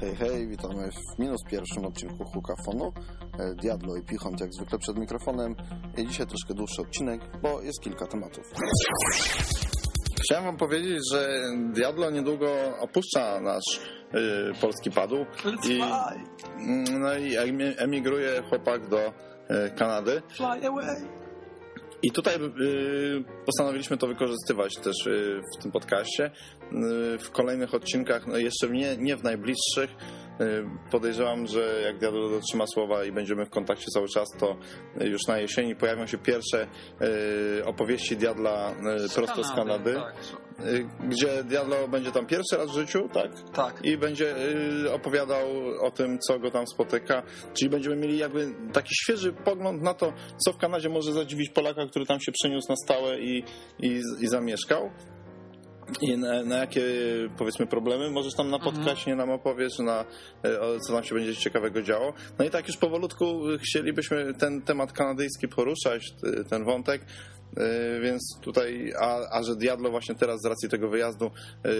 Hej, hej, witamy w minus pierwszym odcinku Hukafonu. E, Diablo i Pichont jak zwykle przed mikrofonem. I dzisiaj troszkę dłuższy odcinek, bo jest kilka tematów. Chciałem wam powiedzieć, że Diablo niedługo opuszcza nasz y, polski padł. I, mm, no i emi- emigruje chłopak do y, Kanady. Fly away. I tutaj y, postanowiliśmy to wykorzystywać też y, w tym podcaście. Y, w kolejnych odcinkach, no jeszcze nie, nie w najbliższych, podejrzewam, że jak Diablo dotrzyma słowa i będziemy w kontakcie cały czas, to y, już na jesieni pojawią się pierwsze y, opowieści Diabla y, prosto z Kanady, Tak, gdzie Diablo będzie tam pierwszy raz w życiu, tak? tak. i będzie opowiadał o tym, co go tam spotyka. Czyli będziemy mieli jakby taki świeży pogląd na to, co w Kanadzie może zadziwić Polaka, który tam się przeniósł na stałe i, i, i zamieszkał. I na, na jakie, powiedzmy, problemy możesz tam napotkać, nie nam opowiesz, na, e, co tam się będzie ciekawego działo. No i tak już powolutku chcielibyśmy ten temat kanadyjski poruszać, ten wątek, więc tutaj, a, a że Diablo właśnie teraz z racji tego wyjazdu e,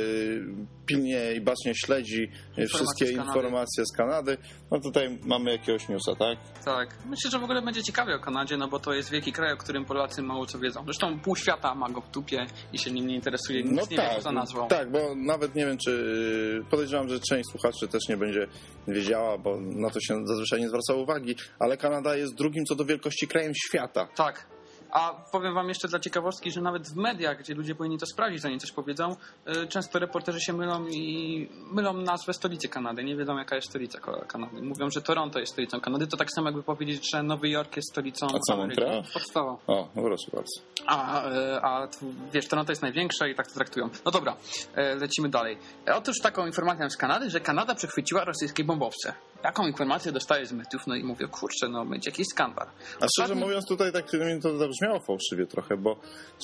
pilnie i bacznie śledzi e, wszystkie z informacje z Kanady, no tutaj mamy jakiegoś newsa, tak? Tak. Myślę, że w ogóle będzie ciekawie o Kanadzie, no bo to jest wielki kraj, o którym Polacy mało co wiedzą. Zresztą pół świata ma go w dupie i się nim nie interesuje. Nic No nie wie tak, poza nazwą. tak, bo nawet nie wiem, czy podejrzewam, że część słuchaczy też nie będzie wiedziała, bo na to się zazwyczaj nie zwraca uwagi, ale Kanada jest drugim co do wielkości krajem świata. Tak. A powiem wam jeszcze dla ciekawostki, że nawet w mediach, gdzie ludzie powinni to sprawdzić, zanim coś powiedzą, y, często reporterzy się mylą i mylą nazwę stolicy Kanady. Nie wiedzą, jaka jest stolica Kanady. Mówią, że Toronto jest stolicą Kanady. To tak samo jakby powiedzieć, że Nowy Jork jest stolicą A co. Montreal? Podstawa. O, no proszę bardzo. A, a wiesz, Toronto jest największe i tak to traktują. No dobra, e, lecimy dalej. E, Otóż taką informację z Kanady, że Kanada przechwyciła rosyjskie bombowce. Taką informację dostaję z mediów, no i mówię, kurczę, no będzie jakiś skandal. A szczerze Ostatni- mówiąc, tutaj tak mi to zabrzmiało fałszywie trochę, bo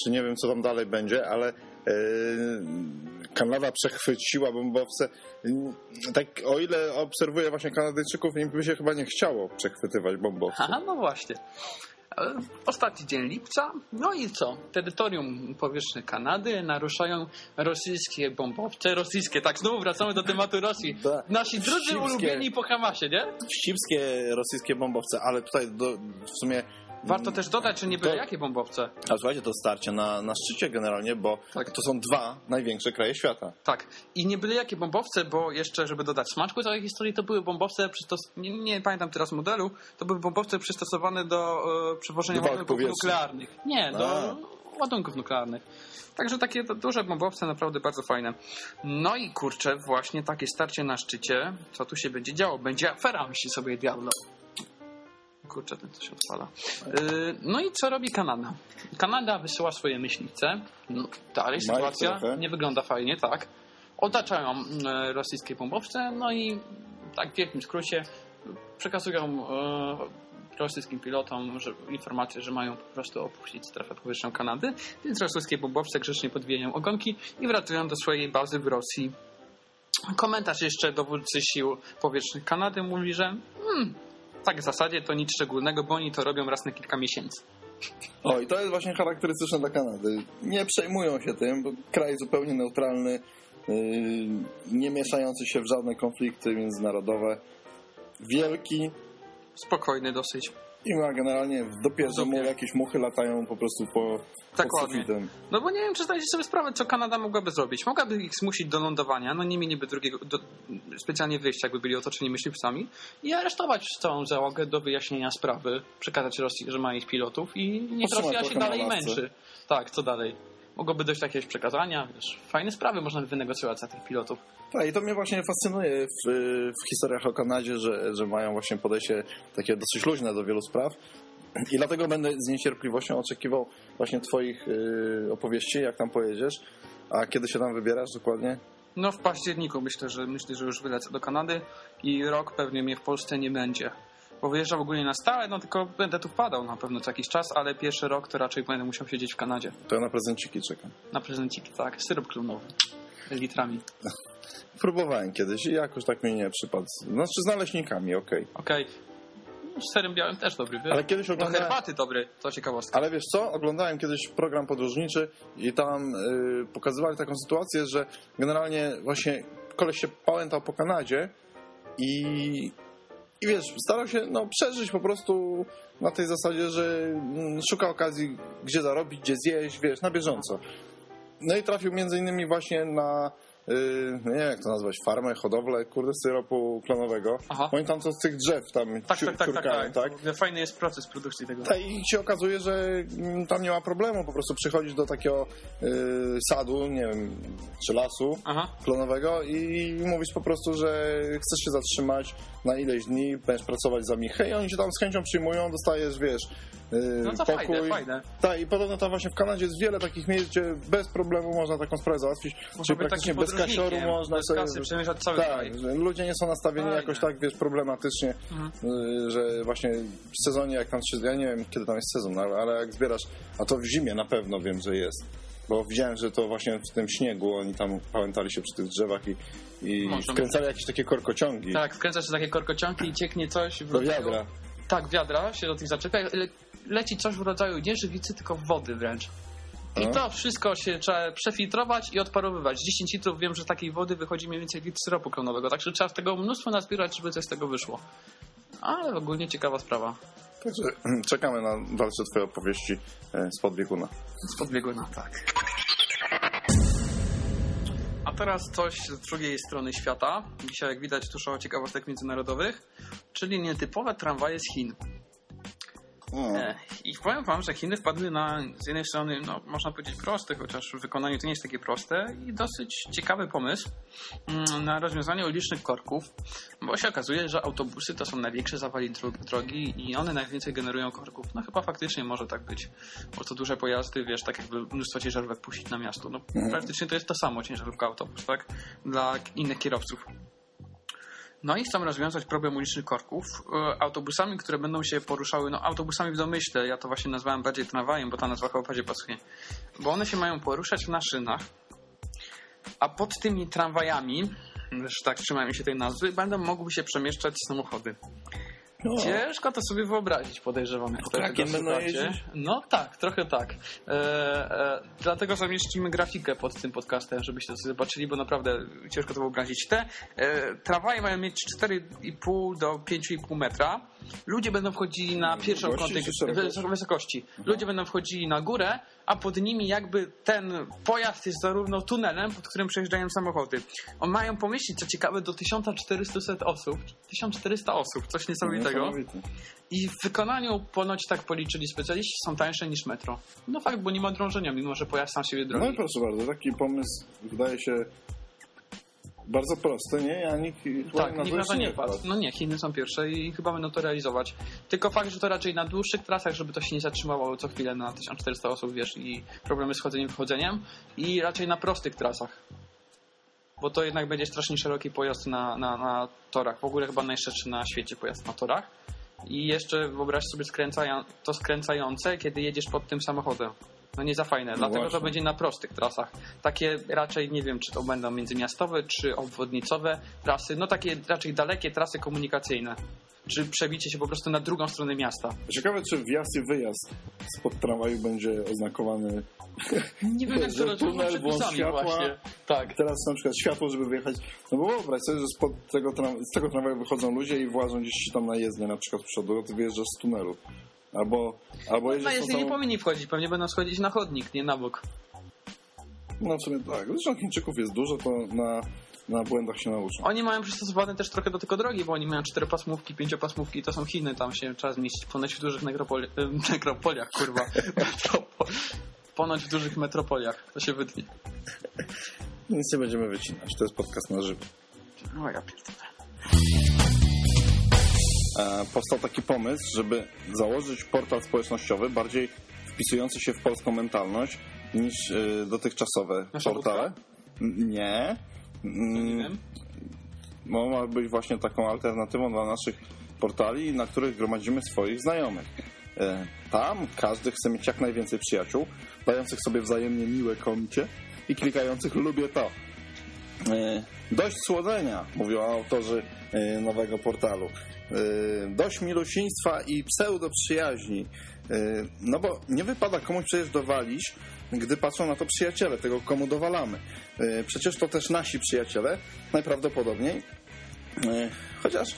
czy nie wiem, co tam dalej będzie, ale e, Kanada przechwyciła bombowce. Tak, o ile obserwuję właśnie Kanadyjczyków, im by się chyba nie chciało przechwytywać bombowców. Aha, no właśnie. E, Ostatni dzień lipca, no i co? Terytorium powierzchni Kanady naruszają rosyjskie bombowce. Rosyjskie, tak, znowu wracamy do tematu Rosji. Nasi drudzy Wścibskie. ulubieni po Hamasie, nie? Wścibskie rosyjskie bombowce, ale tutaj do, w sumie Warto też dodać, że nie byle To- jakie bombowce. A słuchajcie, to starcie na, na szczycie generalnie, bo Tak. to są dwa największe kraje świata. Tak. I nie byle jakie bombowce, bo jeszcze, żeby dodać smaczku całej historii, to były bombowce, przystos... nie, nie pamiętam teraz modelu, to były bombowce przystosowane do e, przewożenia ładunków nuklearnych. Nie, do ładunków nuklearnych. Także takie duże bombowce, naprawdę bardzo fajne. No i kurczę, właśnie takie starcie na szczycie, co tu się będzie działo? Będzie afera, myśli sobie Diablo. Kurczę, ten co się odpala. Yy, no i co robi Kanada? Kanada wysyła swoje myśliwce. No, dalej sytuacja trochę. nie wygląda fajnie, tak. Otaczają e, rosyjskie bombowce, no i tak w wielkim skrócie przekazują e, rosyjskim pilotom że, informację, że mają po prostu opuścić strefę powietrzną Kanady, więc rosyjskie bombowce grzecznie podwijają ogonki i wracają do swojej bazy w Rosji. Komentarz jeszcze dowódcy sił powietrznych Kanady mówi, że hmm, tak w zasadzie to nic szczególnego, bo oni to robią raz na kilka miesięcy. O, i to jest właśnie charakterystyczne dla Kanady. Nie przejmują się tym, bo kraj zupełnie neutralny, yy, nie mieszający się w żadne konflikty międzynarodowe. Wielki Spokojny dosyć. I ma generalnie w dopie, jakieś muchy latają po prostu po, Dokładnie. sufitem. No bo nie wiem, czy zdajecie sobie sprawę, co Kanada mogłaby zrobić. Mogłaby ich zmusić do lądowania, no nie mieliby drugiego, do, specjalnie wyjścia, jakby byli otoczeni myśliwcami i aresztować całą załogę do wyjaśnienia sprawy, przekazać Rosji, że ma ich pilotów i niech Rosja się dalej męczy. Tak, co dalej? Mogłoby dojść do jakiegoś przekazania, wiesz, fajne sprawy można wynegocjować za tych pilotów. Tak, i to mnie właśnie fascynuje w, w historiach o Kanadzie, że, że mają właśnie podejście takie dosyć luźne do wielu spraw. I dlatego będę z niecierpliwością oczekiwał właśnie Twoich y, opowieści, jak tam pojedziesz. A kiedy się tam wybierasz dokładnie? No w październiku myślę, że myślę, że już wylecę do Kanady i rok pewnie mnie w Polsce nie będzie. Bo wyjeżdżam ogólnie na stałe, no tylko będę tu wpadał na pewno co jakiś czas, ale pierwszy rok to raczej będę musiał siedzieć w Kanadzie. To ja na prezenciki czekam. Na prezenciki, tak. Syrop klonowy. Litrami. Próbowałem kiedyś i jakoś tak mi nie przypadł. Znaczy z naleśnikami, okej. Okej. No, Z serem białym też dobry, wiesz? Ale kiedyś Do oglądałem... herbaty dobry, to ciekawostka. Ale wiesz co, oglądałem kiedyś program podróżniczy i tam y, pokazywali taką sytuację, że generalnie właśnie koleś się pałętał po Kanadzie i, i wiesz, starał się no, przeżyć po prostu na tej zasadzie, że mm, szuka okazji, gdzie zarobić, gdzie zjeść, wiesz, na bieżąco. No i trafił między innymi właśnie na nie wiem jak to nazwać, farmę, hodowlę, kurde, syropu klonowego. Aha. Oni tam to z tych drzew tam Tak, tak, tak, tak, tak. W ogóle Fajny jest proces produkcji tego. tak, I się okazuje, że mm, tam nie ma problemu, po prostu przychodzisz do takiego y, sadu, nie wiem, czy lasu Aha. klonowego i mówisz po prostu, że chcesz się zatrzymać na ileś dni, będziesz pracować za michę i oni się tam z chęcią przyjmują, dostajesz, wiesz, y, No to pokój. fajne, fajne. Tak, i podobno tam właśnie w Kanadzie jest wiele takich miejsc, gdzie bez problemu można taką sprawę załatwić, czyli praktycznie bez kasioru podróżnikiem, można bez sobie... kasy przemierzać cały tak, kraj. ludzie nie są nastawieni Fajne. jakoś tak, wiesz, problematycznie, Mhm. y, że właśnie w sezonie, jak tam się, ja nie wiem, kiedy tam jest sezon, ale, ale jak zbierasz, a to w zimie na pewno wiem, że jest, bo widziałem, że to właśnie w tym śniegu oni tam pamiętali się przy tych drzewach i, i Można wkręcali jakieś takie korkociągi Tak, wkręcasz się takie korkociągi i cieknie coś. w do rodzaju- wiadra. Tak, wiadra się do tych zaczepia. Le, leci coś w rodzaju nie żywicy, tylko wody wręcz. I No. to wszystko się trzeba przefiltrować i odparowywać. 10 litrów wiem, że takiej wody wychodzi mniej więcej litr syropu klonowego, także trzeba z tego mnóstwo nazbierać, żeby coś z tego wyszło. Ale ogólnie ciekawa sprawa. Także czekamy na dalsze twoje opowieści e, z podbieguna. Z podbieguna, tak. A teraz coś z drugiej strony świata. Dzisiaj, jak widać, dużo ciekawostek międzynarodowych, czyli nietypowe tramwaje z Chin. E, I powiem wam, że Chiny wpadły na z jednej strony, no, można powiedzieć proste, chociaż w wykonaniu to nie jest takie proste i dosyć ciekawy pomysł mm, na rozwiązanie ulicznych korków, bo się okazuje, że autobusy to są największe zawali dro- drogi i one najwięcej generują korków. No chyba faktycznie może tak być, bo to duże pojazdy, wiesz, tak jakby mnóstwo ciężarówek puścić na miasto. No Mhm. praktycznie to jest to samo ciężarówka autobus, tak? Dla innych kierowców. No i chcą rozwiązać problem ulicznych korków e, autobusami, które będą się poruszały, no autobusami w domyśle, ja to właśnie nazwałem bardziej tramwajem, bo ta nazwa chyba bardziej pasuje, bo one się mają poruszać na szynach, a pod tymi tramwajami, że tak trzymajmy się tej nazwy, będą mogły się przemieszczać samochody. No. Ciężko to sobie wyobrazić, podejrzewam. Jak Trakiem tego będą jeździć? No tak, trochę tak. E, e, dlatego zamieścimy grafikę pod tym podcastem, żebyście to sobie zobaczyli, bo naprawdę ciężko to wyobrazić. Te e, tramwaje mają mieć 4,5 do 5,5 metra. Ludzie będą wchodzili na pierwszą kątek wysokości. Ludzie będą wchodzili na górę, a pod nimi jakby ten pojazd jest zarówno tunelem, pod którym przejeżdżają samochody. On mają pomieścić, co ciekawe, do 1400 osób. 1400 osób, coś niesamowitego. Niesamowite. I w wykonaniu ponoć tak policzyli specjaliści, są tańsze niż metro. No fakt, bo nie ma drążenia, mimo że pojazd sam siebie No i drogi. proszę bardzo, taki pomysł wydaje się bardzo prosty, nie? Ja nikt Tak, na nikt na to nie padł. No nie, Chiny są pierwsze i chyba będą to realizować. Tylko fakt, że to raczej na dłuższych trasach, żeby to się nie zatrzymało co chwilę na 1400 osób, wiesz, i problemy z chodzeniem, wchodzeniem. I raczej na prostych trasach. Bo to jednak będzie strasznie szeroki pojazd na, na, na torach. W ogóle chyba najszerszy na świecie pojazd na torach. I jeszcze wyobraź sobie skręcają, to skręcające, kiedy jedziesz pod tym samochodem. No nie za fajne, dlatego właśnie. to będzie na prostych trasach. Takie raczej nie wiem, czy to będą międzymiastowe, czy obwodnicowe trasy, no takie raczej dalekie trasy komunikacyjne. Czy przebicie się po prostu na drugą stronę miasta. Ciekawe, czy wjazd i wyjazd spod tramwaju będzie oznakowany. Nie wiem, jak to tunel, przepisami światła. właśnie. Tak. Teraz na przykład światło, żeby wyjechać. No bo wyobraź sobie, że spod tego, tram... z tego tramwaju wychodzą ludzie i włażą gdzieś tam na jezdnię, na przykład z przodu, a ty wyjeżdżasz z tunelu. Albo, albo jedziesz jezdnię tą nie powinni wchodzić, pewnie będą schodzić na chodnik, nie na bok. No w sumie tak. Zresztą Chińczyków jest dużo, to na, na błędach się nauczą. Oni mają przystosowane też trochę do tego drogi, bo oni mają czteropasmówki, pięciopasmówki, to są Chiny, tam się trzeba zmieścić ponoć w dużych nekropoli... nekropoliach, kurwa. Ponoć w dużych metropoliach, to się wytnie. Nic nie będziemy wycinać, to jest podcast na żywo. No ja pierdolę. E, powstał taki pomysł, żeby założyć portal społecznościowy bardziej wpisujący się w polską mentalność niż e, dotychczasowe Nasza portale. N- Nie. Mm. Bo ma być właśnie taką alternatywą dla naszych portali, na których gromadzimy swoich znajomych. E, Tam każdy chce mieć jak najwięcej przyjaciół, dających sobie wzajemnie miłe komicie i klikających lubię to. Dość słodzenia, mówią autorzy nowego portalu. E, Dość milusiństwa i pseudo-przyjaźni. E, No bo nie wypada komuś przecież dowalić, gdy patrzą na to przyjaciele, tego komu dowalamy. E, Przecież to też nasi przyjaciele, najprawdopodobniej. Chociaż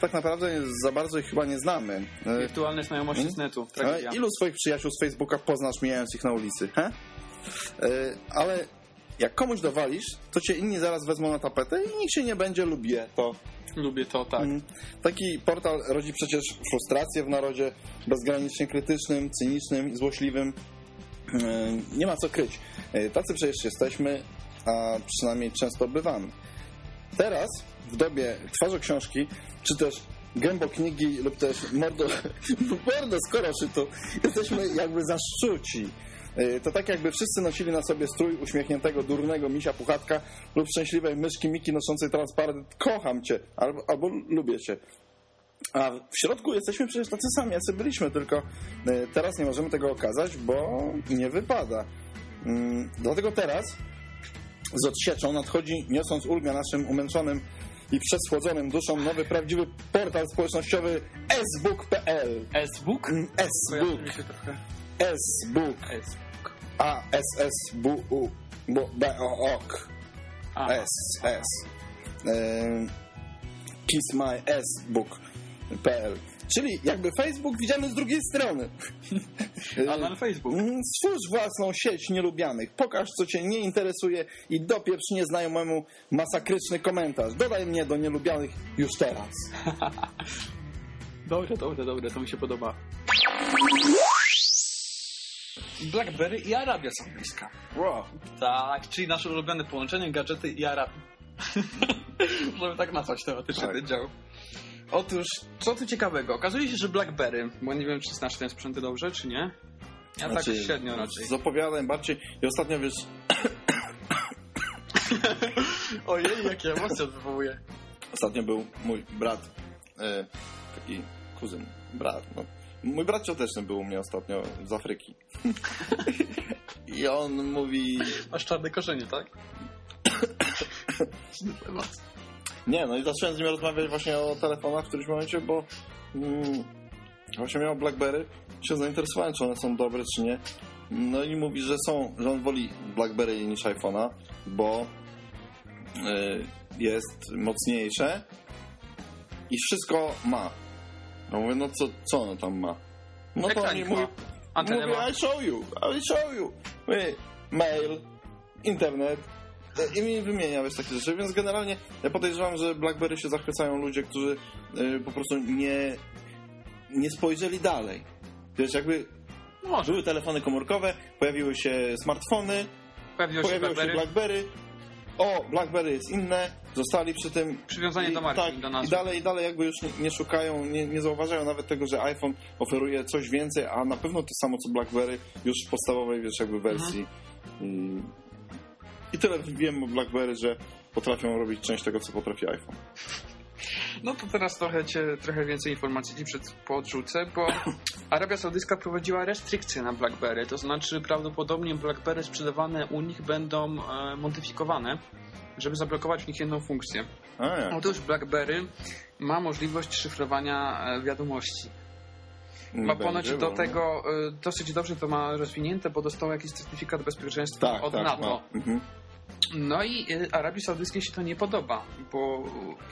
tak naprawdę za bardzo ich chyba nie znamy. Wirtualne znajomości Hmm? z netu. Tragedia. ilu swoich przyjaciół z Facebooka poznasz mijając ich na ulicy? He? Ale jak komuś dowalisz, to cię inni zaraz wezmą na tapetę i nikt się nie będzie lubię to. Lubię to, tak. Mm. Taki portal rodzi przecież frustrację w narodzie bezgranicznie krytycznym, cynicznym i złośliwym. E, Nie ma co kryć. E, Tacy przecież jesteśmy, a przynajmniej często bywamy. Teraz, w dobie twarzy książki, czy też gębo knigi lub też mordo, mordo skoroszytu, jesteśmy jakby zaszczuci. E, To tak jakby wszyscy nosili na sobie strój uśmiechniętego, durnego misia puchatka lub szczęśliwej myszki Miki noszącej transparent kocham cię albo, albo lubię cię. A w środku jesteśmy przecież tacy sami, jacy byliśmy, tylko e, teraz nie możemy tego okazać, bo nie wypada. Mm, Dlatego teraz z odsieczą nadchodzi, niosąc ulgę naszym umęczonym i przeschłodzonym duszom nowy, prawdziwy portal społecznościowy sbook.pl S-Book? Sbook, S-Book. A s s b u b b o o k Aha. S, S. Em, Kiss my sbook.pl Czyli jakby Facebook widziany z drugiej strony. Alan Facebook. Stwórz własną sieć nielubianych. Pokaż, co cię nie interesuje i dopieprz nieznajomemu masakryczny komentarz. Dodaj mnie do nielubianych już teraz. Dobre, dobre, dobre, to mi się podoba. Blackberry i Arabia Saudyjska. Wow. Tak, czyli nasze ulubione połączenie gadżety i Arabii. Możemy tak nazwać teoretycznie Tak. dział. Otóż, co tu ciekawego? Okazuje się, że Blackberry, bo nie wiem, czy znasz ten sprzęty dobrze, czy nie. Ja tak średnio raczej. Z opowiadań bardziej. I ostatnio wiesz, Ojej, jakie emocje wywołuje. Ostatnio był mój brat, e, taki kuzyn, brat. No. Mój brat cioteczny był u mnie ostatnio z Afryki. I on mówi. Masz czarne korzenie, tak? Nie, no i zacząłem z nim rozmawiać właśnie o telefonach w którymś momencie, bo mm, właśnie miał Blackberry. Się zainteresowałem, czy one są dobre, czy nie. No i mówi, że są, że on woli Blackberry niż iPhone'a, bo y, jest mocniejsze i wszystko ma. No mówię, no co, co ono tam ma? No to oni mówi. Antenę mówię, ma. I show you, I show you. Mówię, mail, internet i mi wymienia wiesz, takie rzeczy, więc generalnie ja podejrzewam, że BlackBerry się zachwycają ludzie, którzy y, po prostu nie, nie spojrzeli dalej. Wiesz, jakby Może. były telefony komórkowe, pojawiły się smartfony, Pojawiło się Blackberry. się BlackBerry. O, BlackBerry jest inne, zostali przy tym. Przywiązanie I- do marki, tak, do I nazwy. dalej, i dalej jakby już nie, nie szukają, nie, nie zauważają nawet tego, że iPhone oferuje coś więcej, a na pewno to samo co BlackBerry już w podstawowej, wiesz, jakby wersji. Mhm. I, I tyle wiem o BlackBerry, że potrafią robić część tego, co potrafi iPhone. No to teraz trochę, cię, trochę więcej informacji ci przed, podrzucę, bo Arabia Saudyjska prowadziła restrykcje na BlackBerry, to znaczy prawdopodobnie BlackBerry sprzedawane u nich będą e, modyfikowane, żeby zablokować w nich jedną funkcję. A jak? Otóż BlackBerry ma możliwość szyfrowania e, wiadomości. Nie Ma ponoć będzie, do bo- tego e, dosyć dobrze to ma rozwinięte, bo dostał jakiś certyfikat bezpieczeństwa Tak, od tak, NATO. Mhm. No i y, Arabii Saudyjskiej się to nie podoba, bo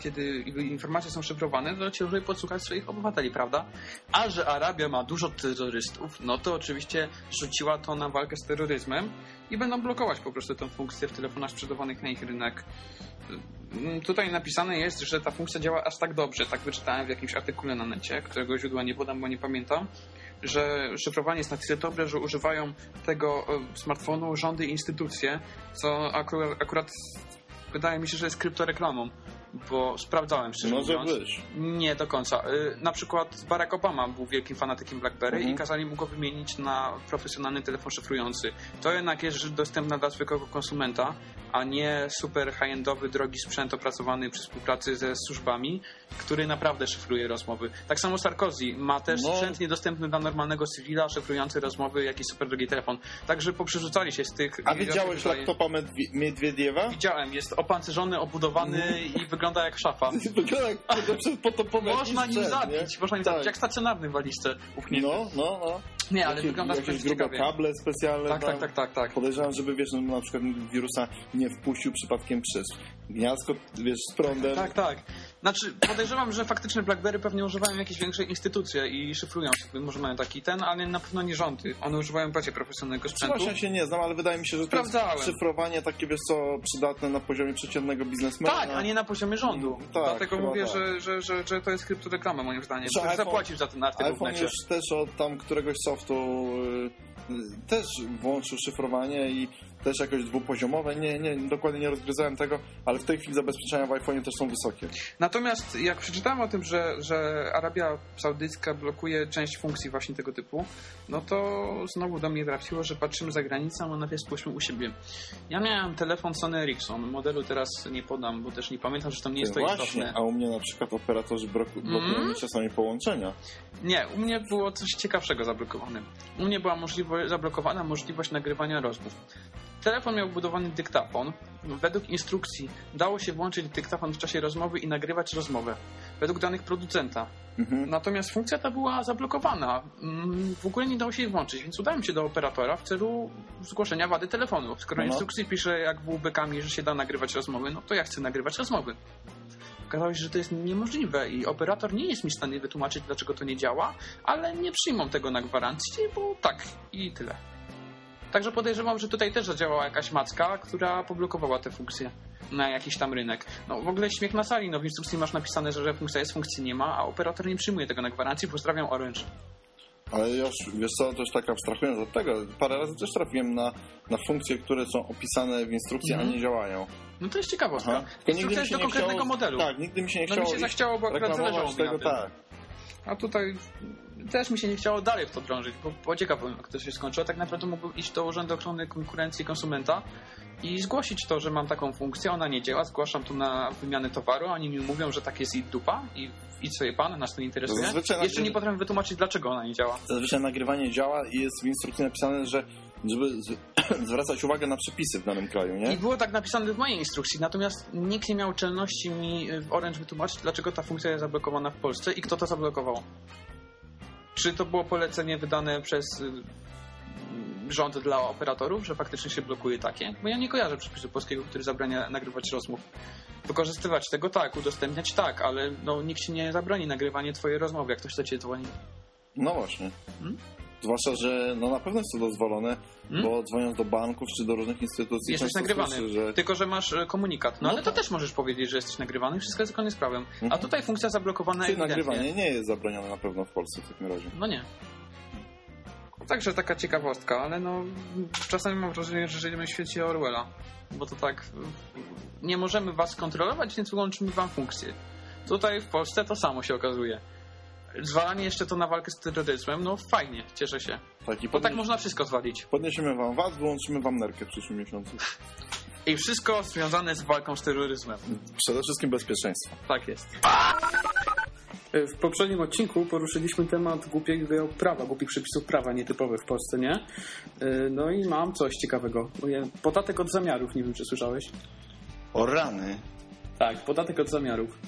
kiedy informacje są szyfrowane, to ciężej podsłuchać swoich obywateli, prawda? A że Arabia ma dużo terrorystów, no to oczywiście rzuciła to na walkę z terroryzmem i będą blokować po prostu tę funkcję w telefonach sprzedawanych na ich rynek. Y, Tutaj napisane jest, że ta funkcja działa aż tak dobrze, tak wyczytałem w jakimś artykule na necie, którego źródła nie podam, bo nie pamiętam, że szyfrowanie jest na tyle dobre, że używają tego e, smartfonu rządy i instytucje, co akurat, akurat wydaje mi się, że jest kryptoreklamą, bo sprawdzałem szczerze Może mówiąc. być. Nie do końca. Y, Na przykład Barack Obama był wielkim fanatykiem BlackBerry Mhm. i kazali mu go wymienić na profesjonalny telefon szyfrujący. To jednak jest dostępne dla zwykłego konsumenta, a nie super high-endowy, drogi sprzęt opracowany przy współpracy ze służbami, który naprawdę szyfruje rozmowy. Tak samo Sarkozy ma też No. sprzęt niedostępny dla normalnego cywila, szyfrujący rozmowy, jakiś super drogi telefon. Także poprzerzucali się z tych... A widziałeś wydaje- laptopa Medwi- Miedwiediewa? Widziałem, jest opancerzony, obudowany i wygląda jak szafa. Wygląda jak Można nim sprzęt, nie? zabić, można nim Tak. zabić, jak stacjonarny walizce upchnięty. No, no, no. Nie, ale Jakie- wygląda Jakieś grube kable specjalne. Tak, tak, tak, tak, tak. Podejrzewam, żeby wiesz, no, na przykład wirusa nie wpuścił przypadkiem przez gniazdko, wiesz, z prądem. Tak, tak. Znaczy, podejrzewam, że faktycznie BlackBerry pewnie używają jakieś większe instytucje i szyfrują sobie, może mają taki ten, ale na pewno nie rządy. One używają bardziej profesjonalnego sprzętu. Właśnie się nie znam, ale wydaje mi się, że to Sprawdzałem. jest szyfrowanie takie, wiesz co, przydatne na poziomie przeciętnego biznesmena. Tak, a nie na poziomie rządu. Mm, tak, Dlatego mówię, tak. że, że, że, że to jest kryptoreklama moim zdaniem. Że iPhone- zapłacił za ten artykuł w iPhone necie. już też od tam któregoś softu y, też włączył szyfrowanie i też jakoś dwupoziomowe. Nie, nie, dokładnie nie rozgryzałem tego, ale w tej chwili zabezpieczenia w iPhone'ie też są wysokie. Natomiast jak przeczytałem o tym, że, że Arabia Saudyjska blokuje część funkcji właśnie tego typu, no to znowu do mnie trafiło, że patrzymy za granicą, a najpierw spójrzmy u siebie. Ja miałem telefon Sony Ericsson, modelu teraz nie podam, bo też nie pamiętam, że to nie jest to Właśnie, istotne. a u mnie na przykład operatorzy bloku- blokują Mm. mi czasami połączenia. Nie, u mnie było coś ciekawszego zablokowane. U mnie była możliwość, zablokowana możliwość nagrywania rozmów. Telefon miał wbudowany dyktafon. Według instrukcji dało się włączyć dyktafon w czasie rozmowy i nagrywać rozmowę. Według danych producenta. Mhm. Natomiast funkcja ta była zablokowana. Mm, W ogóle nie dało się jej włączyć, więc udałem się do operatora w celu zgłoszenia wady telefonu. Skoro w No. instrukcji pisze jak w łbekami, że się da nagrywać rozmowy, no to ja chcę nagrywać rozmowy. Okazało się, że to jest niemożliwe i operator nie jest mi w stanie wytłumaczyć, dlaczego to nie działa, ale nie przyjmą tego na gwarancję, bo tak i tyle. Także podejrzewam, że tutaj też zadziałała jakaś macka, która poblokowała tę funkcję na jakiś tam rynek. No w ogóle śmiech na sali, no w instrukcji masz napisane, że, funkcja jest, funkcji nie ma, a operator nie przyjmuje tego na gwarancję, pozdrawiam Orange. Ale już, wiesz co, też tak abstrahując od tego, parę razy też trafiłem na, na funkcje, które są opisane w instrukcji, Mhm. a nie działają. No to jest ciekawostka. Aha. Instrukcja jest do konkretnego modelu. Tak, nigdy mi się nie no chciało mi się zachciało, bo akurat zależało mi na tego, tak. A tutaj też mi się nie chciało dalej w to drążyć, bo, bo ciekaw jak to się skończyło. Tak naprawdę mógłbym iść do Urzędu Ochrony Konkurencji Konsumenta i zgłosić to, że mam taką funkcję, ona nie działa, zgłaszam to na wymianę towaru, oni mi mówią, że tak jest i dupa i idź sobie pan, nas to nie interesuje. Zazwyczaj Jeszcze nagry- nie potrafię wytłumaczyć, dlaczego ona nie działa. Zazwyczaj nagrywanie działa i jest w instrukcji napisane, że żeby zwracać uwagę na przepisy w danym kraju, I nie? było tak napisane w mojej instrukcji, natomiast nikt nie miał czelności mi w Orange wytłumaczyć, dlaczego ta funkcja jest zablokowana w Polsce i kto to zablokował. Czy to było polecenie wydane przez y, rząd dla operatorów, że faktycznie się blokuje takie? Bo ja nie kojarzę przepisu polskiego, który zabrania nagrywać rozmów. Wykorzystywać tego tak, udostępniać tak, ale no, nikt ci nie zabroni nagrywania twojej rozmowy, jak ktoś do ciebie dzwoni. No właśnie. Hmm? Zwłaszcza, że no na pewno jest to dozwolone, Hmm? bo dzwoniąc do banków czy do różnych instytucji Jesteś nagrywany, słyszy, że tylko że masz e, komunikat. No, No ale to tak. też możesz powiedzieć, że jesteś nagrywany, wszystko jest zgodnie z prawem. A Mhm. tutaj funkcja zablokowana ewidentnie. nagrywanie nie jest zabronione na pewno w Polsce w takim razie. No nie. Także taka ciekawostka, ale no czasami mam wrażenie, że żyjemy w świecie Orwella. Bo to tak, nie możemy was kontrolować, więc wyłączymy wam funkcję. Tutaj w Polsce to samo się okazuje. Zwalanie jeszcze to na walkę z terroryzmem, no fajnie, cieszę się. Tak, i Bo tak podnieś- można wszystko zwalić. podniesiemy wam VAT, wyłączymy wam nerkę w przyszłym miesiącu. I wszystko związane z walką z terroryzmem. Przede wszystkim bezpieczeństwo. Tak jest. W poprzednim odcinku poruszyliśmy temat głupiego prawa, głupich przepisów prawa nietypowych w Polsce, nie? Yy, No i mam coś ciekawego. Podatek od zamiarów, nie wiem czy słyszałeś? O rany. Tak, podatek od zamiarów.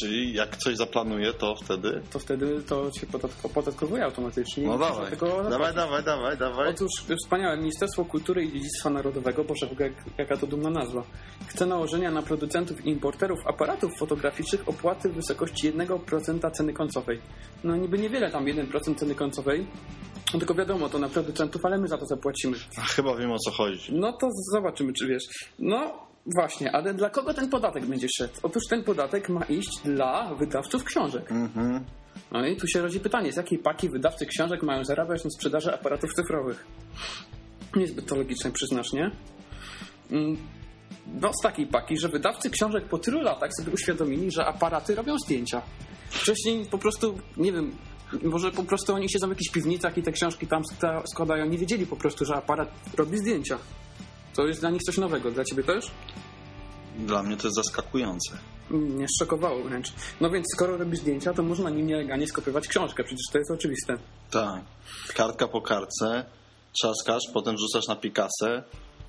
Czyli jak coś zaplanuję, to wtedy... To wtedy to się podatko, podatkowuje automatycznie. No dawaj, tego dawaj, zapłacić. dawaj, dawaj, dawaj. Otóż wspaniałe Ministerstwo Kultury i Dziedzictwa Narodowego, Boże, jak, jaka to dumna nazwa, chce nałożenia na producentów i importerów aparatów fotograficznych opłaty w wysokości 1% ceny końcowej. No niby niewiele tam 1% ceny końcowej, no tylko wiadomo, to na producentów, ale my za to zapłacimy. A, chyba wiem o co chodzi. No to zobaczymy, czy wiesz. No właśnie, ale dla kogo ten podatek będzie szedł? Otóż ten podatek ma iść dla wydawców książek. Mhm. No i tu się rodzi pytanie, z jakiej paki wydawcy książek mają zarabiać na sprzedaży aparatów cyfrowych? Niezbyt to logiczne, przyznasz, nie? Mm, No z takiej paki, że wydawcy książek po tylu latach sobie uświadomili, że aparaty robią zdjęcia. Wcześniej po prostu, nie wiem, może po prostu oni siedzą w jakichś piwnicach i te książki tam składają. Nie wiedzieli po prostu, że aparat robi zdjęcia. To jest dla nich coś nowego. Dla ciebie też? Dla mnie to jest zaskakujące. Mnie szokowało wręcz. No więc skoro robi zdjęcia, to można nim nielegalnie skopiować książkę. Przecież to jest oczywiste. Tak. Kartka po kartce, trzaskasz, potem rzucasz na Picasę.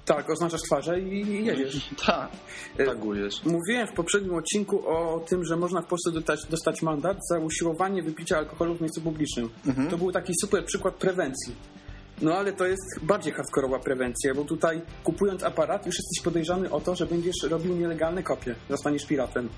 Tak, oznaczasz twarze i jedziesz. Tak. E, Tagujesz. Mówiłem w poprzednim odcinku o tym, że można w Polsce dostać, dostać mandat za usiłowanie wypicia alkoholu w miejscu publicznym. Mhm. To był taki super przykład prewencji. No ale to jest bardziej hardkorowa prewencja, bo tutaj kupując aparat już jesteś podejrzany o to, że będziesz robił nielegalne kopie, zostaniesz piratem.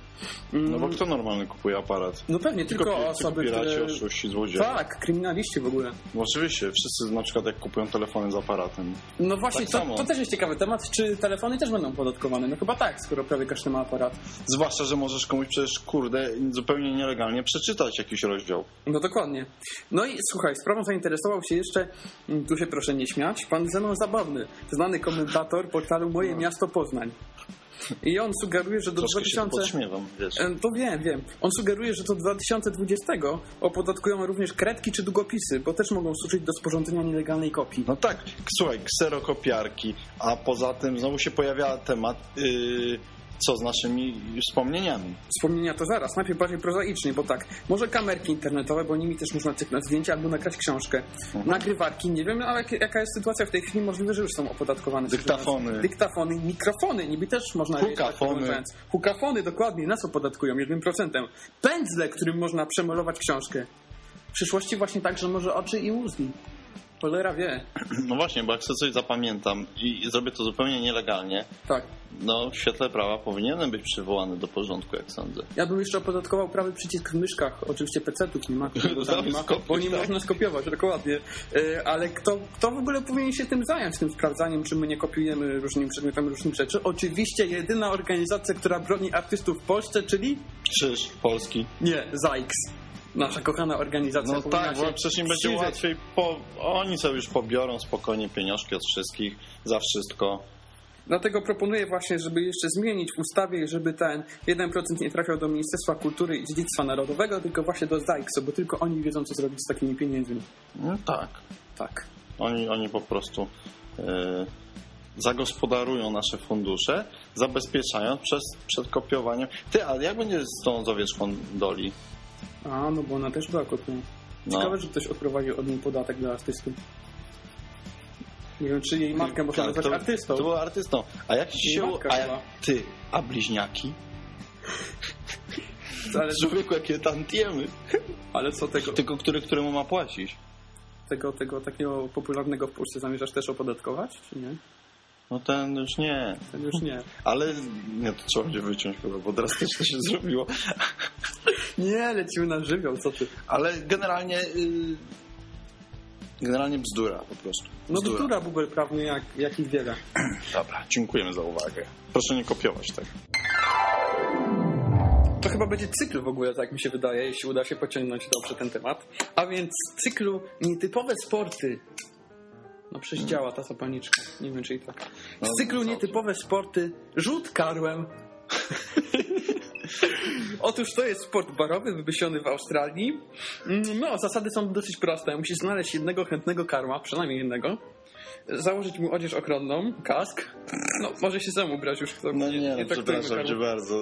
Mm, No bo kto normalny kupuje aparat? no pewnie, tylko, pi- osoby, piraci, które... oszuści, złodzieje. Tak, kryminaliści w ogóle. No oczywiście, wszyscy na przykład jak kupują telefony z aparatem. No właśnie, Tak to, to też jest ciekawy temat. Czy telefony też będą podatkowane? No chyba tak, skoro prawie każdy ma aparat. Zwłaszcza, że możesz komuś przecież, kurde, zupełnie nielegalnie przeczytać jakiś rozdział. No dokładnie. No i słuchaj, sprawą zainteresował się jeszcze, mm, tu się proszę nie śmiać, pan Zenon Zabawny, znany komentator portalu Moje Miasto Poznań. I on sugeruje, że do Troszkę się 2000... podśmiewam, wiesz. E, To wiem, wiem. On sugeruje, że do 2020 opodatkują również kredki czy długopisy, bo też mogą służyć do sporządzenia nielegalnej kopii. No tak, słuchaj, kserokopiarki, a poza tym znowu się pojawia temat, yy, co z naszymi wspomnieniami. Wspomnienia to zaraz, najpierw bardziej prozaicznie, bo tak, może kamerki internetowe, bo nimi też można cyknąć zdjęcia albo nagrać książkę. Nagrywarki, nie wiem, ale jak- jaka jest sytuacja w tej chwili, możliwe, że już są opodatkowane. Dyktafony. Dyktafony, mikrofony, niby też można je tak Hukafony. Hukafony, dokładnie, nas opodatkują 1%. Pędzle, którym można przemalować książkę. W przyszłości właśnie tak, że może oczy i mózgi. Cholera wie. No właśnie, bo jak sobie coś zapamiętam i zrobię to zupełnie nielegalnie, Tak. no w świetle prawa powinienem być przywołany do porządku, jak sądzę. Ja bym jeszcze opodatkował prawy przycisk w myszkach, oczywiście PC-ów nie ma, nie ma bo nie tak. można skopiować, dokładnie. E, Ale kto, kto w ogóle powinien się tym zająć, tym sprawdzaniem, czy my nie kopiujemy różnymi przedmiotami różnych rzeczy? Oczywiście jedyna organizacja, która broni artystów w Polsce, czyli Krzyż Polski. nie, ZAIKS. Nasza kochana organizacja. No tak, bo przecież im będzie łatwiej, po, oni sobie już pobiorą spokojnie pieniążki od wszystkich, za wszystko. Dlatego proponuję właśnie, żeby jeszcze zmienić w ustawie, żeby ten 1% nie trafiał do Ministerstwa Kultury i Dziedzictwa Narodowego, tylko właśnie do ZAIKS-u, bo tylko oni wiedzą, co zrobić z takimi pieniędzmi. No tak. Tak. Oni, oni po prostu e, zagospodarują nasze fundusze, zabezpieczając przez, przed kopiowaniem. Ty, ale jak będzie z tą zawieszką doli? A, no bo ona też była kopią. No. Ciekawe, że ktoś odprowadził od niej podatek dla artystów. Nie wiem, czy jej matkę można Tak, nazwać artystą. To był artystą. A jak ci się... matka A jak ty, a bliźniaki? Ale, Człowieku, jakie tantiemy. ale co tego, Tylko który, któremu ma płacić? tego, tego takiego popularnego w Polsce zamierzasz też opodatkować, czy nie? No ten już nie. Ten już nie. Ale nie, to trzeba będzie wyciąć chyba, bo drastycznie się zrobiło. Nie, lecimy na żywioł, co ty? Ale generalnie... y, generalnie bzdura po prostu. No bzdura bubel prawny jak, jak ich wiele. Dobra, dziękujemy za uwagę. Proszę nie kopiować tak. To chyba będzie cykl w ogóle, tak mi się wydaje, jeśli uda się pociągnąć dobrze ten temat. A więc cyklu nietypowe sporty. No przecież działa ta zapalniczka. Nie wiem, czy i tak. No, Z cyklu nietypowe sporty rzut karłem. Otóż to jest sport barowy wymyślony w Australii. Mm, No, zasady są dosyć proste. Musisz znaleźć jednego chętnego karma, przynajmniej jednego. Założyć mu odzież ochronną, kask. No, może się sam ubrać już. Kto No nie, no, traktujmy przepraszam karmów. cię bardzo.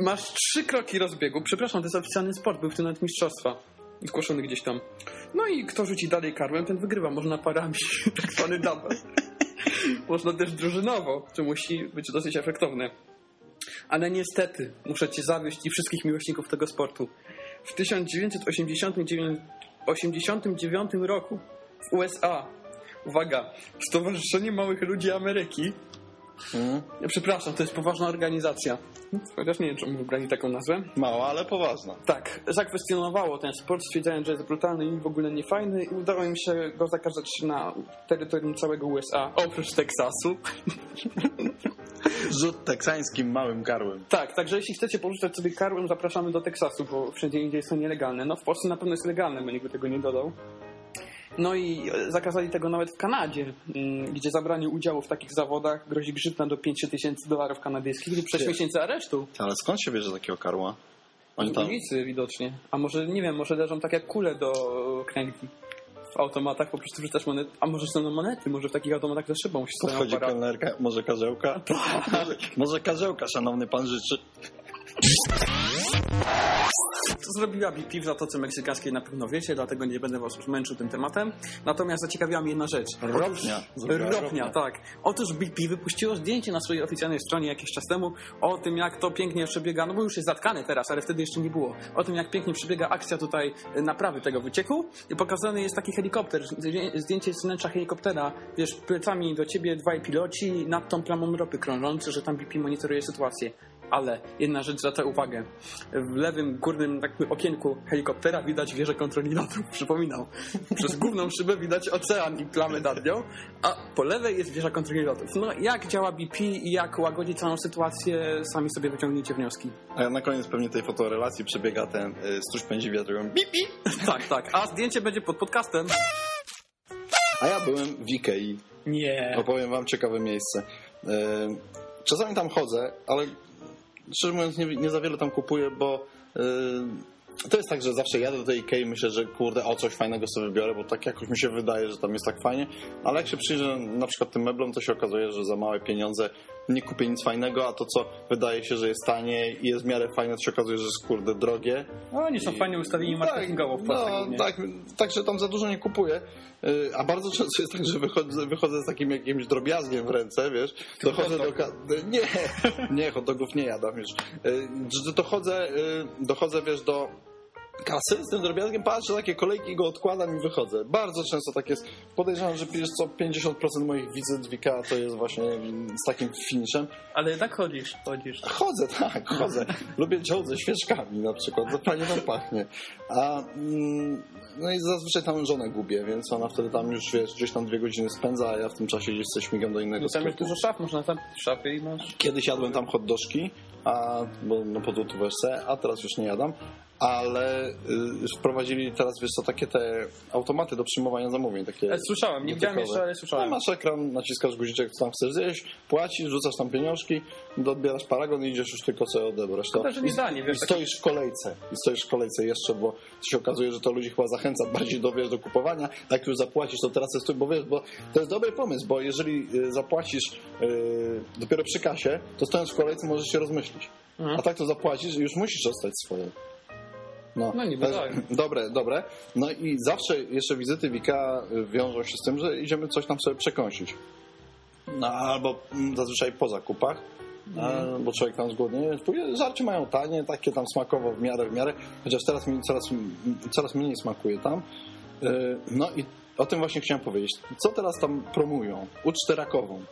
Masz trzy kroki rozbiegu. Przepraszam, to jest oficjalny sport, był w tym nawet mistrzostwa. Zgłoszony gdzieś tam. No i kto rzuci dalej karłem, ten wygrywa. Można parami, tak zwany double. Można też drużynowo, co musi być dosyć efektowne. Ale niestety, muszę cię zawieść i wszystkich miłośników tego sportu. W 1989 89 roku w USA, uwaga, Stowarzyszenie Małych Ludzi Ameryki Hmm? ja przepraszam, to jest poważna organizacja. Chociaż nie wiem, czemu wybrali taką nazwę. Mała, ale poważna. Tak, zakwestionowało ten sport, stwierdzając, że jest brutalny i w ogóle niefajny i udało im się go zakazać na terytorium całego USA, oprócz Teksasu. Rzut teksańskim małym karłem. Tak, także jeśli chcecie porzucać sobie karłem, zapraszamy do Teksasu, bo wszędzie indziej jest to nielegalne. No w Polsce na pewno jest legalne, bo nikt by tego nie dodał. No i zakazali tego nawet w Kanadzie, mm, gdzie zabranie udziału w takich zawodach grozi grzywna do 5 tysięcy dolarów kanadyjskich lub 6 Nie. miesięcy aresztu. Ale skąd się bierze takiego karła? Oni tam... Ulicy widocznie. A może, nie wiem, może leżą tak jak kule do kręgli w automatach, po prostu wrzucasz monety. A może są monety, może w takich automatach za szybą się stoją Podchodzi kelnerka, może karzełka? Może, może karzełka, szanowny pan życzy. To zrobiła BP w Zatoce Meksykańskiej na pewno wiecie, dlatego nie będę was już męczył tym tematem. Natomiast zaciekawiła mnie jedna rzecz. Ropnia. Zrobiła Ropnia, tak. Otóż BP wypuściło zdjęcie na swojej oficjalnej stronie jakiś czas temu o tym, jak to pięknie przebiega, no bo już jest zatkane teraz, ale wtedy jeszcze nie było. O tym, jak pięknie przebiega akcja tutaj e, naprawy tego wycieku. I pokazany jest taki helikopter, zdję- zdjęcie z wnętrza helikoptera, wiesz, plecami do ciebie dwaj piloci nad tą plamą ropy krążący, że tam BP monitoruje sytuację. Ale jedna rzecz zwraca uwagę. W lewym górnym jakby okienku helikoptera widać wieżę kontroli lotów, przypominał. Przez główną szybę widać ocean i plamy nad nią, a po lewej jest wieża kontroli lotów. No jak działa BP i jak łagodzi całą sytuację, sami sobie wyciągnijcie wnioski. A na koniec pewnie tej fotorelacji przebiega ten y, stróż pędzi wiatrem. Bip, bip. tak, tak. A zdjęcie będzie pod podcastem. A ja byłem w Ikei. Nie. Opowiem wam ciekawe miejsce. Y, Czasami tam chodzę, ale szczerze mówiąc nie, nie za wiele tam kupuję, bo y, to jest tak, że zawsze jadę do tej Ikei i myślę, że kurde, o coś fajnego sobie wybiorę, bo tak jakoś mi się wydaje, że tam jest tak fajnie, ale jak się przyjrzę na przykład tym meblom, to się okazuje, że za małe pieniądze nie kupię nic fajnego, a to co wydaje się, że jest tanie i jest w miarę fajne, to się okazuje, że jest kurde drogie. No, oni są fajnie ustawieni marketingowo w Polsce. No, tak, także tam za dużo nie kupuję. Y, A bardzo często jest tak, że wychodzę, wychodzę z takim jakimś drobiazgiem w ręce, wiesz. Dochodzę do. Nie, nie, hot dogów nie jadam już. Y, Dochodzę, y, dochodzę, wiesz, do kasy z tym drobiazgiem, patrzę takie kolejki, go odkładam i wychodzę. Bardzo często tak jest. Podejrzewam, że wiesz co, 50% moich wizyt w IKEA to jest właśnie z takim finiszem. Ale jednak chodzisz, chodzisz. Chodzę, tak, chodzę. Lubię dzioł ze świeczkami na przykład, to fajnie tam pachnie. A, mm, no i zazwyczaj tam żonę gubię, więc ona wtedy tam już, wiesz, gdzieś tam dwie godziny spędza, a ja w tym czasie gdzieś coś śmigam do innego No tam jest sklepu. dużo szaf, można tam szafy i masz... Kiedyś jadłem tam hot dożki, a, bo no po wersję, a teraz już nie jadam, ale y, wprowadzili teraz, wiesz co, takie te automaty do przyjmowania zamówień, takie E, słyszałem, nie widziałem jeszcze, ale No, słyszałem. masz ekran, naciskasz guziczek, co tam chcesz zjeść, płacisz, rzucasz tam pieniążki, odbierasz paragon i idziesz już tylko sobie odebrać. To, Szkoda, że nie zdanie, I wiesz, tak- stoisz w kolejce. I stoisz w kolejce jeszcze, bo się okazuje, że to ludzi chyba zachęca bardziej do, wiesz, do kupowania. Jak już zapłacisz, to teraz jest tu, bo wiesz, bo to jest dobry pomysł, bo jeżeli y, zapłacisz y, dopiero przy kasie, to stojąc w kolejce możesz się rozmyślić. Mhm. A tak to zapłacisz i już musisz dostać swoje. No, No niby to- tak. Dobre, dobre. No i zawsze jeszcze wizyty w IKEA wiążą się z tym, że idziemy coś tam sobie przekąsić. No albo mm, zazwyczaj po zakupach, a, bo człowiek tam zgłodnie. Później Żarcie mają tanie, takie tam smakowo w miarę, w miarę, chociaż teraz mi coraz, coraz mniej smakuje tam. Yy, No i o tym właśnie chciałem powiedzieć. Co teraz tam promują? Ucztę rakową.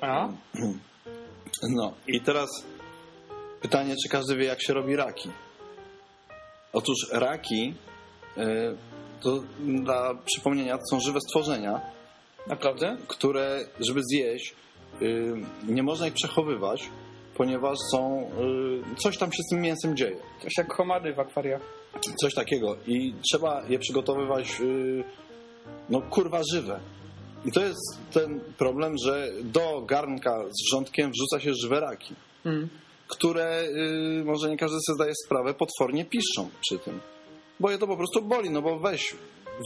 A? No i teraz pytanie, czy każdy wie, jak się robi raki? Otóż raki, y, to dla przypomnienia, to są żywe stworzenia, Naprawdę? które, żeby zjeść, y, nie można ich przechowywać, ponieważ są, y, coś tam się z tym mięsem dzieje. Coś jak homary w akwariach. Coś takiego. I trzeba je przygotowywać, no kurwa, żywe. I to jest ten problem, że do garnka z wrzątkiem wrzuca się żywe raki. Mhm. Które y, może nie każdy sobie zdaje sprawę, potwornie piszczą przy tym. Bo je to po prostu boli, no bo weź,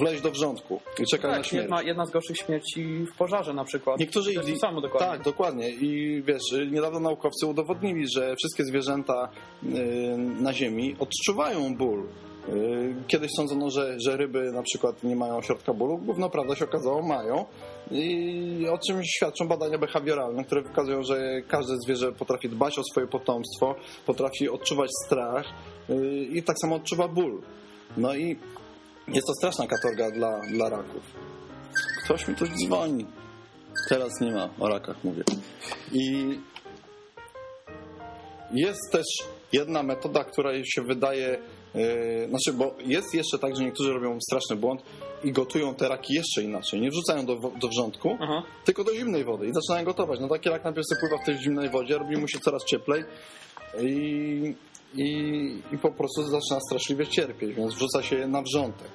wleź do wrzątku i czekaj na Tak, śmierć. jedna, jedna z gorszych śmierci w pożarze na przykład. Niektórzy to samo dokładnie. Tak, dokładnie. I wiesz, y, niedawno naukowcy udowodnili, że wszystkie zwierzęta y, na Ziemi odczuwają ból. Kiedyś sądzono, że, że ryby na przykład nie mają ośrodka bólu. Gówno prawda się okazało, mają. I o czym świadczą badania behawioralne, które wykazują, że każde zwierzę potrafi dbać o swoje potomstwo, potrafi odczuwać strach y, i tak samo odczuwa ból. No i jest to straszna katorga dla, dla raków. Ktoś mi tu dzwoni. Teraz nie ma, o rakach mówię. I jest też jedna metoda, która się wydaje, yy, znaczy, bo jest jeszcze tak, że niektórzy robią straszny błąd i gotują te raki jeszcze inaczej. Nie wrzucają do, do wrzątku, Aha. tylko do zimnej wody i zaczynają gotować. No taki rak najpierw pływa w tej zimnej wodzie, robi mu się coraz cieplej i, i, i po prostu zaczyna straszliwie cierpieć, więc wrzuca się je na wrzątek.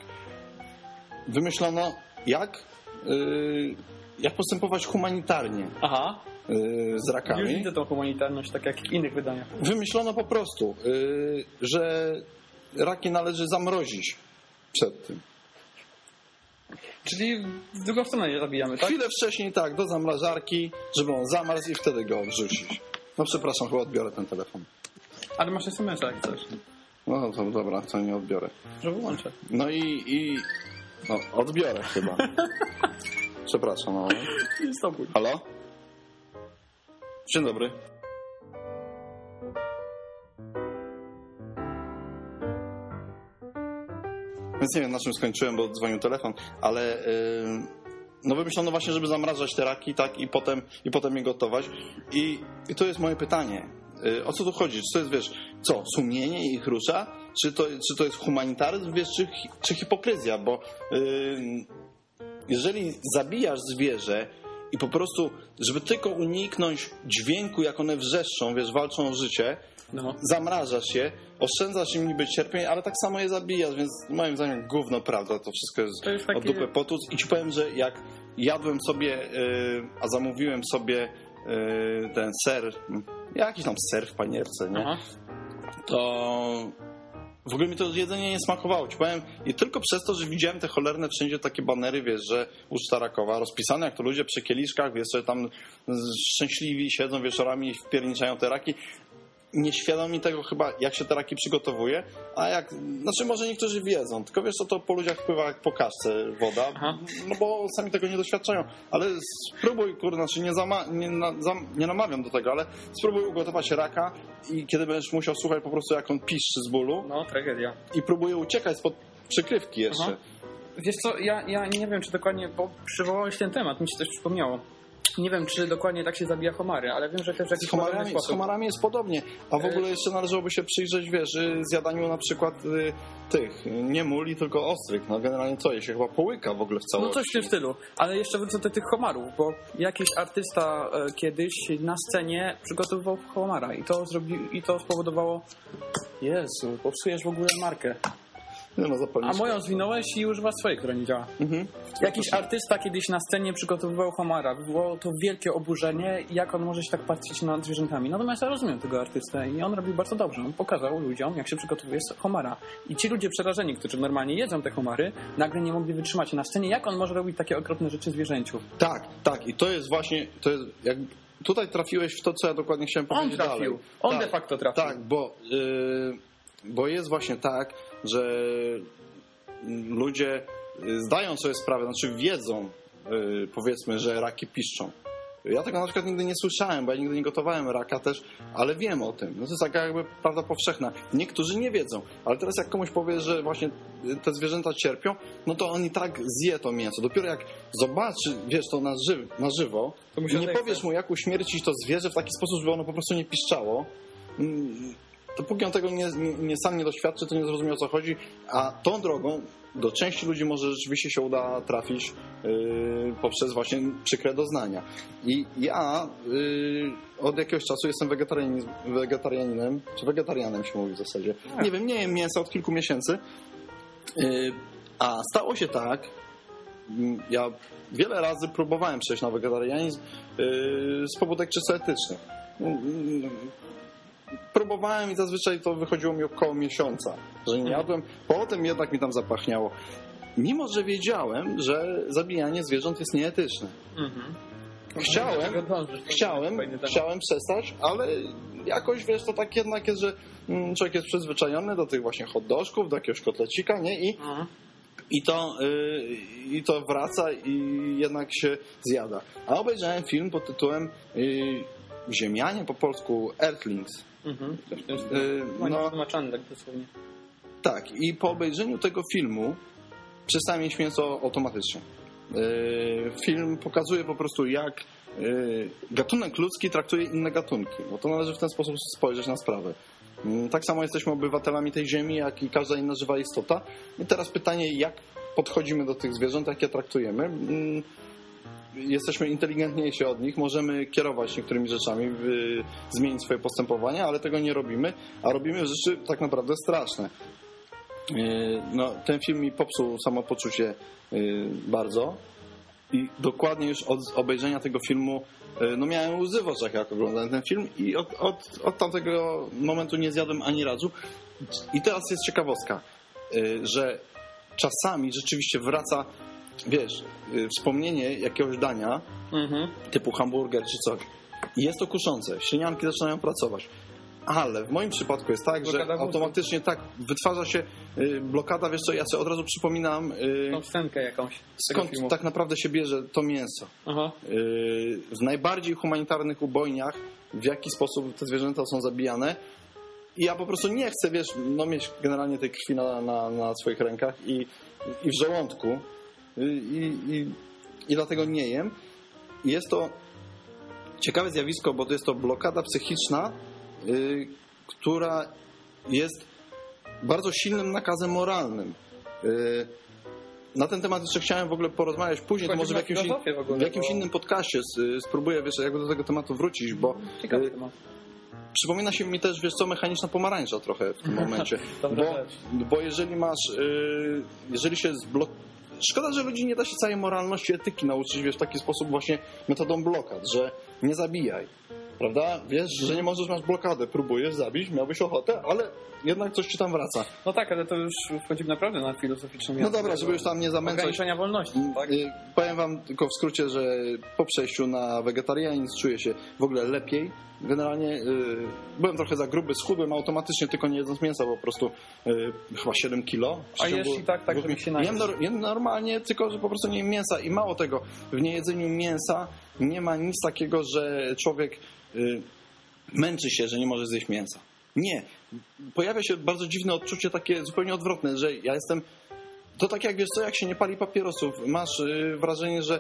Wymyślono, jak, yy, jak postępować humanitarnie Aha. Yy, z Już rakami. widzę tą humanitarność, tak jak w innych wydaniach. Wymyślono po prostu, yy, że raki należy zamrozić przed tym. Czyli w drugą stronę je zabijamy, tak? Chwilę wcześniej tak, do zamrażarki, żeby on zamarzł i wtedy go wrzucić. No przepraszam, chyba odbiorę ten telefon. Ale masz SMS-a jak chcesz. No to dobra, to nie odbiorę. Że wyłączę. No i, i no, odbiorę chyba. Przepraszam, no. Stopuj. Halo? Dzień dobry. Więc nie wiem, na czym skończyłem, bo dzwonił telefon, ale yy, no wymyślono właśnie, żeby zamrażać te raki, tak, i potem, i potem je gotować. I, I to jest moje pytanie. Yy, o co tu chodzi? Czy to jest, wiesz, co, sumienie ich rusza? Czy to, czy to jest humanitaryzm, wiesz, czy, czy hipokryzja? Bo yy, jeżeli zabijasz zwierzę i po prostu, żeby tylko uniknąć dźwięku, jak one wrzeszczą, wiesz, walczą o życie, No. zamrażasz je, oszczędzasz im niby cierpień, ale tak samo je zabijasz, więc moim zdaniem gówno prawda, to wszystko jest, To jest takie- od dupy potłuc. I ci powiem, że jak jadłem sobie, yy, a zamówiłem sobie yy, ten ser, jakiś tam ser w panierce, nie? Aha. to w ogóle mi to jedzenie nie smakowało. Ci powiem, i tylko przez to, że widziałem te cholerne wszędzie takie banery, wiesz, że uczta rakowa, rozpisane jak to ludzie przy kieliszkach, wiesz, że tam szczęśliwi siedzą wieczorami i wpierniczają te raki. Nieświadomi tego chyba, jak się te raki przygotowuje, a jak, znaczy może niektórzy wiedzą, tylko wiesz, co to po ludziach wpływa jak po kaszce woda, Aha. no bo sami tego nie doświadczają, ale spróbuj, kurde, znaczy nie, zama, nie, na, zam, nie namawiam do tego, ale spróbuj ugotować raka i kiedy będziesz musiał słuchać po prostu jak on piszczy z bólu No, tragedia. i próbuje uciekać spod przykrywki jeszcze. Aha. Wiesz co, ja, ja nie wiem, czy dokładnie, bo przywołałeś ten temat, mi się coś przypomniało. Nie wiem, czy dokładnie tak się zabija homary, ale wiem, że też w Z jakiś podobny homarami, z homarami jest podobnie, a w Y- ogóle jeszcze należałoby się przyjrzeć, wiesz, y, zjadaniu na przykład y, tych, y, nie muli, tylko ostryk. No generalnie co, je się chyba połyka w ogóle w No całości. coś w tym stylu. Ale jeszcze wrócę do tych homarów, bo jakiś artysta e, kiedyś na scenie przygotowywał homara i to zrobił, i to spowodowało Jezu, popsujesz w ogóle markę. No, A moją zwinąłeś i używasz swojej, która nie działa. Mhm. Jakiś artysta kiedyś na scenie przygotowywał homara. Wywołało to wielkie oburzenie, jak on może się tak patrzeć nad zwierzętami. Natomiast ja rozumiem tego artystę i on robił bardzo dobrze. On pokazał ludziom, jak się przygotowuje homara. I ci ludzie przerażeni, którzy normalnie jedzą te homary, nagle nie mogli wytrzymać na scenie, jak on może robić takie okropne rzeczy zwierzęciu. Tak, tak i to jest właśnie, to jest jak, tutaj trafiłeś w to, co ja dokładnie chciałem On powiedzieć trafił. dalej. On tak, de facto trafił. Tak, bo, y, bo jest właśnie tak, że ludzie y, zdają sobie sprawę, znaczy wiedzą, y, powiedzmy, że raki piszczą. Ja tego na przykład nigdy nie słyszałem, bo ja nigdy nie gotowałem raka też, ale wiem o tym. No to jest taka jakby prawda powszechna. Niektórzy nie wiedzą, ale teraz jak komuś powiesz, że właśnie te zwierzęta cierpią, no to on i tak zje to mięso. Dopiero jak zobaczy, wiesz, to na, ży na żywo, To nie powiesz mu, jak uśmiercić to zwierzę w taki sposób, żeby ono po prostu nie piszczało, mm, to póki on tego nie, nie, sam nie doświadczy, to nie zrozumie o co chodzi, a tą drogą do części ludzi może rzeczywiście się uda trafić yy, poprzez właśnie przykre doznania. I ja yy, od jakiegoś czasu jestem wegetarianin, wegetarianinem, czy wegetarianem się mówi w zasadzie. Tak. Nie wiem, nie jem mięsa od kilku miesięcy, yy, a stało się tak, mm, ja wiele razy próbowałem przejść na wegetarianizm yy, z pobudek czysto etycznych. Próbowałem i zazwyczaj to wychodziło mi około miesiąca, że nie jadłem. Potem jednak mi tam zapachniało. Mimo, że wiedziałem, że zabijanie zwierząt jest nieetyczne. Mhm. Chciałem, Chciałem, chciałem przestać, ale jakoś, wiesz, to tak jednak jest, że mm, człowiek jest przyzwyczajony do tych właśnie hot dogów, do jakiegoś kotlecika, nie? I Mhm. i to, y, I to wraca i jednak się zjada. A obejrzałem film pod tytułem y, Ziemianie, po polsku Earthlings. Mhm. Coś w tym stylu. Y, No, no, tłumaczony tak dosłownie. tak, i po obejrzeniu tego filmu przestałem mieć mięso automatycznie. Y, Film pokazuje po prostu, jak y, gatunek ludzki traktuje inne gatunki. Bo to należy w ten sposób spojrzeć na sprawę. Mm, Tak samo jesteśmy obywatelami tej ziemi, jak i każda inna żywa istota. I teraz pytanie, jak podchodzimy do tych zwierząt, jak je traktujemy. Jesteśmy inteligentniejsi od nich, możemy kierować niektórymi rzeczami, zmienić swoje postępowania, ale tego nie robimy, a robimy rzeczy tak naprawdę straszne. Yy, No, ten film mi popsuł samopoczucie yy, bardzo i dokładnie już od obejrzenia tego filmu yy, no miałem łzy w oczach jak oglądałem ten film i od, od, od tamtego momentu nie zjadłem ani razu i teraz jest ciekawostka, że czasami rzeczywiście wraca wiesz, yy, wspomnienie jakiegoś dania Mhm. typu hamburger czy coś jest to kuszące, ślinianki zaczynają pracować Ale w moim przypadku jest tak, że Blokada mózgu. automatycznie tak wytwarza się y, blokada, wiesz co, ja sobie od razu przypominam y, Tą scenkę jakąś skąd filmu. tak naprawdę się bierze to mięso. Aha. Y, w najbardziej humanitarnych ubojniach, w jaki sposób te zwierzęta są zabijane. I ja po prostu nie chcę, wiesz, no mieć generalnie tej krwi na, na, na swoich rękach i, i w żołądku. I, i, i, I dlatego nie jem. Jest to ciekawe zjawisko, bo to jest to blokada psychiczna, y, która jest bardzo silnym nakazem moralnym. Y, na ten temat jeszcze chciałem w ogóle porozmawiać później, to może w jakimś, w ogóle, w jakimś bo- innym podcaście s- spróbuję wiesz, jakby do tego tematu wrócić, bo Ciekawy y, temat. przypomina się mi też, wiesz co, mechaniczna pomarańcza trochę w tym momencie. Bo, bo jeżeli masz, y, jeżeli się zblok... Szkoda, że ludzi nie da się całej moralności, etyki nauczyć, wiesz, w taki sposób właśnie metodą blokad, że nie zabijaj, prawda? Wiesz, że nie możesz, masz blokadę, próbujesz zabić, miałbyś ochotę, ale jednak coś ci tam wraca. No tak, ale to już wchodzimy naprawdę na filozoficzną No dobra, żeby już tam nie zamęczać. Ograniczenia wolności, tak? Y, Powiem wam tylko w skrócie, że po przejściu na wegetarianizm czuję się w ogóle lepiej. Generalnie y, byłem trochę za gruby, schudłem automatycznie, tylko nie jedząc mięsa, po prostu y, chyba 7 kilo. W A przeciągu jesz i tak, tak, dwóch żeby mi- się najeść. jem, nor- jem normalnie, tylko że po prostu nie jem mięsa i mało tego, w niejedzeniu mięsa nie ma nic takiego, że człowiek męczy się, że nie może zjeść mięsa. Nie. Pojawia się bardzo dziwne odczucie takie zupełnie odwrotne, że ja jestem to tak jak wiesz co, jak się nie pali papierosów, masz y, wrażenie, że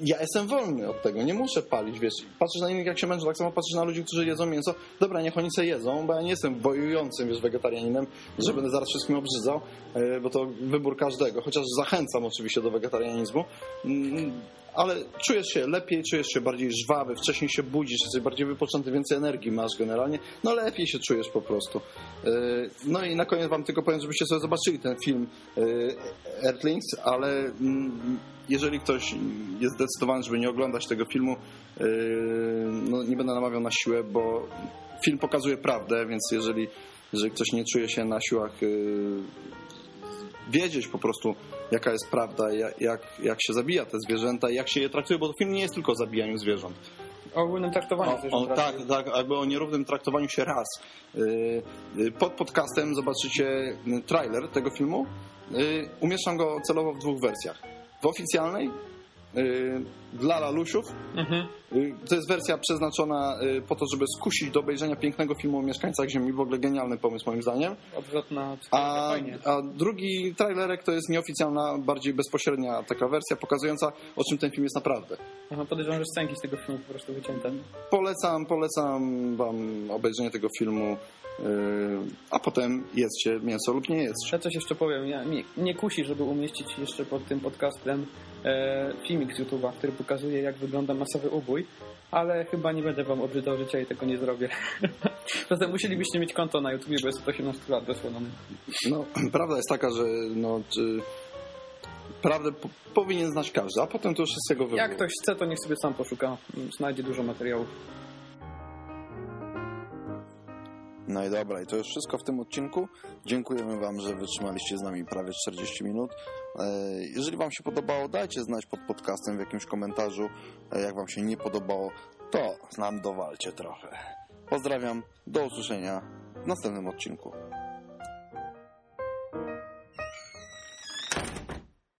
ja jestem wolny od tego, nie muszę palić, wiesz, patrzysz na innych jak się męczą, tak samo patrzysz na ludzi, którzy jedzą mięso, dobra, niech oni se jedzą, bo ja nie jestem wojującym, wiesz, wegetarianinem, że będę zaraz wszystkim obrzydzał, y, bo to wybór każdego, chociaż zachęcam oczywiście do wegetarianizmu, Mm, ale czujesz się lepiej, czujesz się bardziej żwawy, wcześniej się budzisz, jesteś bardziej wypoczęty, więcej energii masz generalnie, no lepiej się czujesz po prostu. Y, No i na koniec wam tylko powiem, żebyście sobie zobaczyli ten film y, Earthlings, ale mm, jeżeli ktoś jest zdecydowany, żeby nie oglądać tego filmu, y, no nie będę namawiał na siłę, bo film pokazuje prawdę, więc jeżeli, jeżeli ktoś nie czuje się na siłach y, wiedzieć po prostu, jaka jest prawda, jak, jak, się zabija te zwierzęta, jak się je traktuje, bo film nie jest tylko o zabijaniu zwierząt. O ogólnym traktowaniu O, o, tak, tak, jakby o nierównym traktowaniu się raz. Y, y, Pod podcastem zobaczycie trailer tego filmu. Umieszczam go celowo w dwóch wersjach. W oficjalnej y, dla lalusiów. Mhm. Y, To jest wersja przeznaczona y, po to, żeby skusić do obejrzenia pięknego filmu o mieszkańcach Ziemi. W ogóle genialny pomysł moim zdaniem. Odwrotna A, a drugi trailerek to jest nieoficjalna, bardziej bezpośrednia taka wersja pokazująca, o czym ten film jest naprawdę. Aha, podejrzewam, że scenki z tego filmu po prostu wycięte. Polecam, polecam wam obejrzenie tego filmu, yy, a potem jedzcie mięso lub nie jedzcie. Ja coś jeszcze powiem. Ja, mnie nie kusi, żeby umieścić jeszcze pod tym podcastem e, filmik z YouTube'a, który pokazuje, jak wygląda masowy ubój, ale chyba nie będę wam obrzydzał życia i tego nie zrobię. Zatem musielibyście mieć konto na YouTubie, bo jest od 18 lat weszło nam. No, prawda jest taka, że no, czy, prawdę po, powinien znać każdy, a potem to już jest jego wybór. Jak ktoś chce, to niech sobie sam poszuka. Znajdzie dużo materiałów. No i dobra, i to już wszystko w tym odcinku. Dziękujemy Wam, że wytrzymaliście z nami prawie 40 minut. E, Jeżeli Wam się podobało, dajcie znać pod podcastem w jakimś komentarzu. E, Jak Wam się nie podobało, to nam dowalcie trochę. Pozdrawiam, do usłyszenia w następnym odcinku.